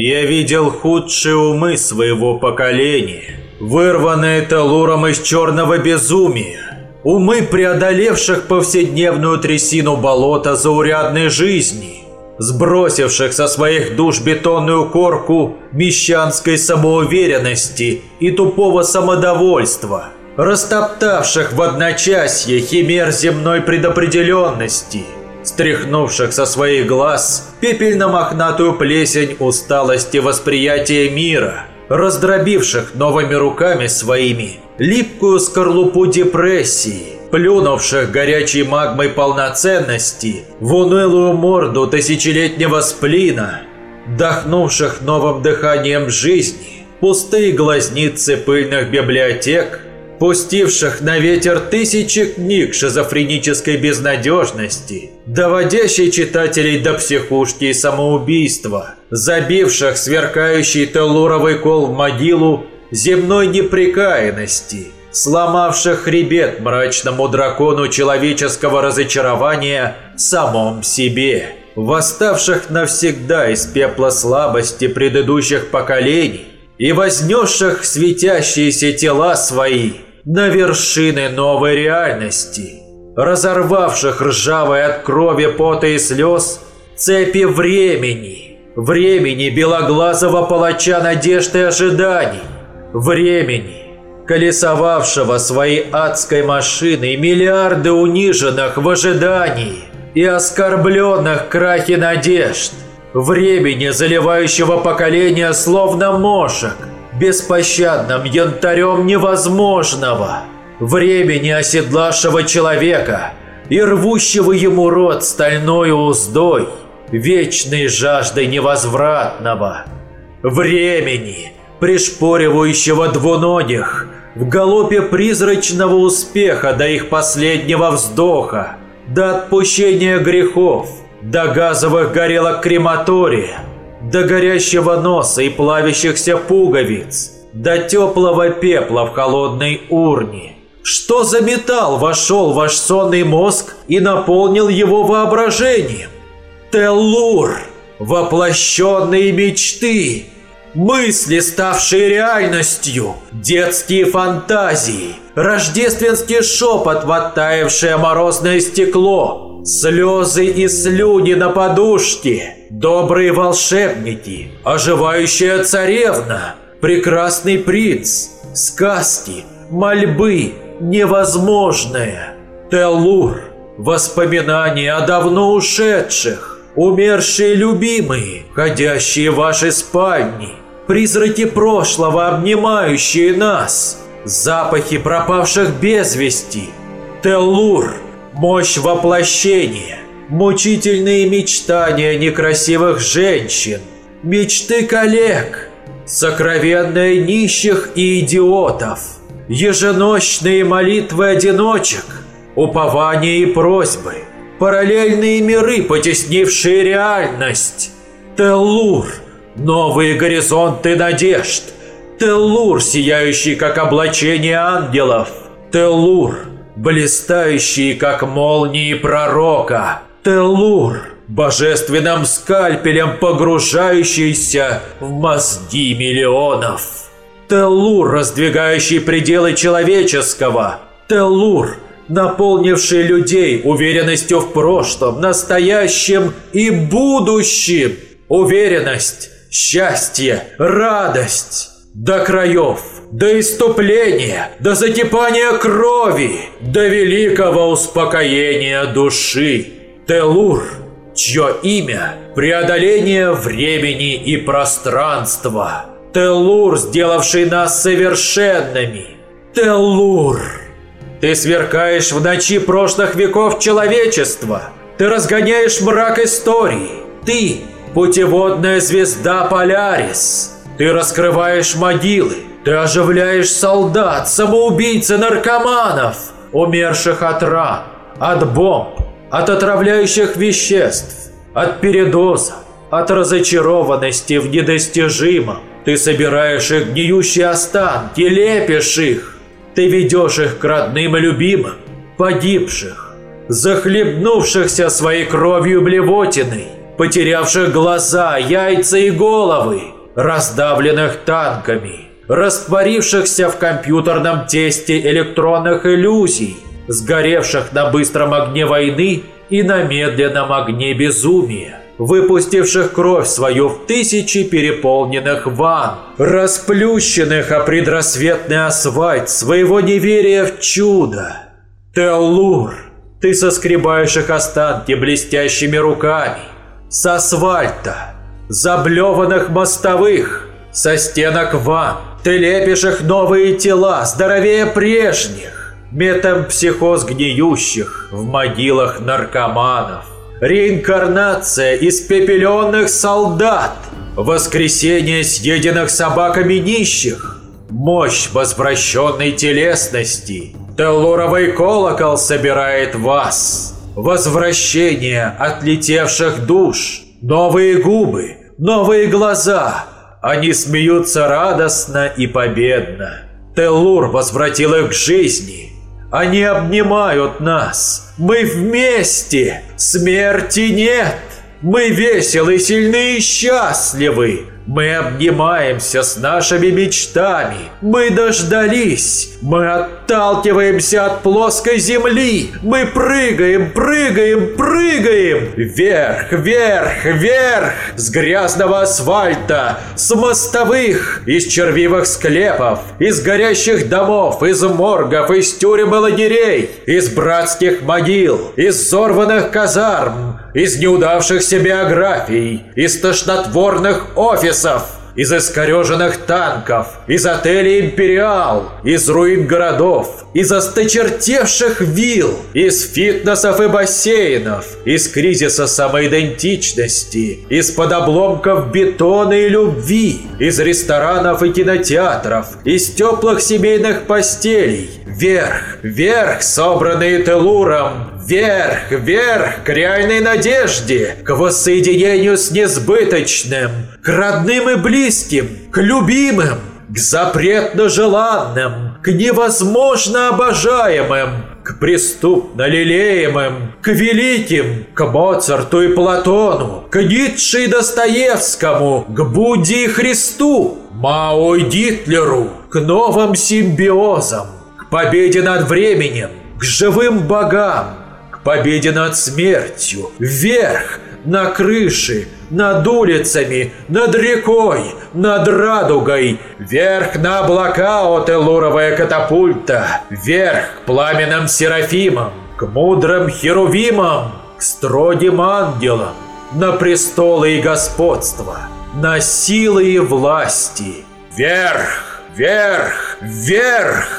Я видел худшие умы своего поколения, вырванные Телуром из черного безумия, умы, преодолевших повседневную трясину болота заурядной жизни, сбросивших со своих душ бетонную корку мещанской самоуверенности и тупого самодовольства, растоптавших в одночасье химер земной предопределенности – стряхнувших со своих глаз пепельно-мохнатую плесень усталости восприятия мира, раздробивших новыми руками своими липкую скорлупу депрессии, плюнувших горячей магмой полноценности в унылую морду тысячелетнего сплина, дохнувших новым дыханием жизни пустые глазницы пыльных библиотек – пустивших на ветер тысячи книг шизофренической безнадежности, доводящей читателей до психушки и самоубийства, забивших сверкающий телуровый кол в могилу земной непрекаянности, сломавших хребет мрачному дракону человеческого разочарования самом себе, восставших навсегда из пепла слабости предыдущих поколений и вознесших светящиеся тела свои – на вершины новой реальности, разорвавших ржавые от крови, пота и слез цепи времени, времени белоглазого палача надежд и ожиданий, времени, колесовавшего своей адской машиной миллиарды униженных в ожидании и оскорбленных крахи надежд, времени, заливающего поколение словно мошек – беспощадным янтарем невозможного, времени оседлавшего человека и рвущего ему рот стальной уздой, вечной жаждой невозвратного, времени, пришпоривающего двуногих в галопе призрачного успеха до их последнего вздоха, до отпущения грехов, до газовых горелок крематория, до горящего носа и плавящихся пуговиц, до теплого пепла в холодной урне. Что за металл вошел в ваш сонный мозг и наполнил его воображением? Теллур, воплощенные мечты, мысли, ставшие реальностью, детские фантазии, рождественский шепот в оттаившее морозное стекло – Слезы и слюни на подушке, добрые волшебники, оживающая царевна, прекрасный принц, сказки, мольбы, невозможное. Теллур, воспоминания о давно ушедших, умершие любимые, ходящие в ваши спальни, призраки прошлого, обнимающие нас, запахи пропавших без вести. Теллур – Мощь воплощения, мучительные мечтания некрасивых женщин, мечты коллег, сокровенные нищих и идиотов, еженочные молитвы одиночек, упования и просьбы, параллельные миры, потеснившие реальность, Теллур, новые горизонты надежд, Теллур, сияющий как облачение ангелов, Теллур, блистающие, как молнии пророка, Телур, божественным скальпелем погружающийся в мозги миллионов. Телур, раздвигающий пределы человеческого. Телур, наполнивший людей уверенностью в прошлом, настоящем и будущем. Уверенность, счастье, радость до краев – до иступления, до закипания крови, до великого успокоения души. Телур, чье имя – преодоление времени и пространства. Телур, сделавший нас совершенными. Телур. Ты сверкаешь в ночи прошлых веков человечества. Ты разгоняешь мрак истории. Ты – путеводная звезда Полярис. Ты раскрываешь могилы. Ты оживляешь солдат, самоубийц и наркоманов, умерших от ран, от бомб, от отравляющих веществ, от передоза, от разочарованности в недостижимом. Ты собираешь их гниющие останки, лепишь их. Ты ведешь их к родным и любимым, погибших, захлебнувшихся своей кровью блевотиной. потерявших глаза, яйца и головы, раздавленных танками, растворившихся в компьютерном тесте электронных иллюзий, сгоревших на быстром огне войны и на медленном огне безумия, выпустивших кровь свою в тысячи переполненных ванн, расплющенных о предрассветный асфальт своего неверия в чудо. Теллур, ты соскребаешь их останки блестящими руками, с асфальта, заблеванных мостовых, со стенок ванн, ты лепишь их новые тела, здоровее прежних, метампсихоз гниющих в могилах наркоманов. Реинкарнация испепеленных солдат, воскресение съеденных собаками нищих, мощь возвращенной телесности. Теллуровый колокол собирает вас. Возвращение отлетевших душ, новые губы, новые глаза. Они смеются радостно и победно. Теллур возвратил их к жизни. Они обнимают нас. Мы вместе. Смерти нет. Мы веселы, сильны и счастливы. Мы обнимаемся с нашими мечтами. Мы дождались. Мы отталкиваемся от плоской земли. Мы прыгаем, прыгаем, прыгаем. Вверх, вверх, вверх. С грязного асфальта, с мостовых, из червивых склепов, из горящих домов, из моргов, из тюрем и лагерей, из братских могил, из взорванных казарм, из неудавшихся биографий, из тошнотворных офисов, из искореженных танков, из отелей «Империал», из руин городов, из осточертевших вилл, из фитнесов и бассейнов, из кризиса самоидентичности, из-под обломков бетона и любви, из ресторанов и кинотеатров, из теплых семейных постелей. Вверх, вверх, собранные Телуром, вверх, вверх, к реальной надежде, к воссоединению с несбыточным, к родным и близким, к любимым, к запретно желанным, к невозможно обожаемым, к преступно лелеемым, к великим, к Моцарту и Платону, к Ницше и Достоевскому, к Будде и Христу, Мао и Гитлеру, к новым симбиозам, к победе над временем, к живым богам, победе над смертью, вверх, на крыше, над улицами, над рекой, над радугой, вверх на облака от элуровая катапульта, вверх к пламенным серафимам, к мудрым херувимам, к строгим ангелам, на престолы и господство, на силы и власти, вверх, вверх, вверх!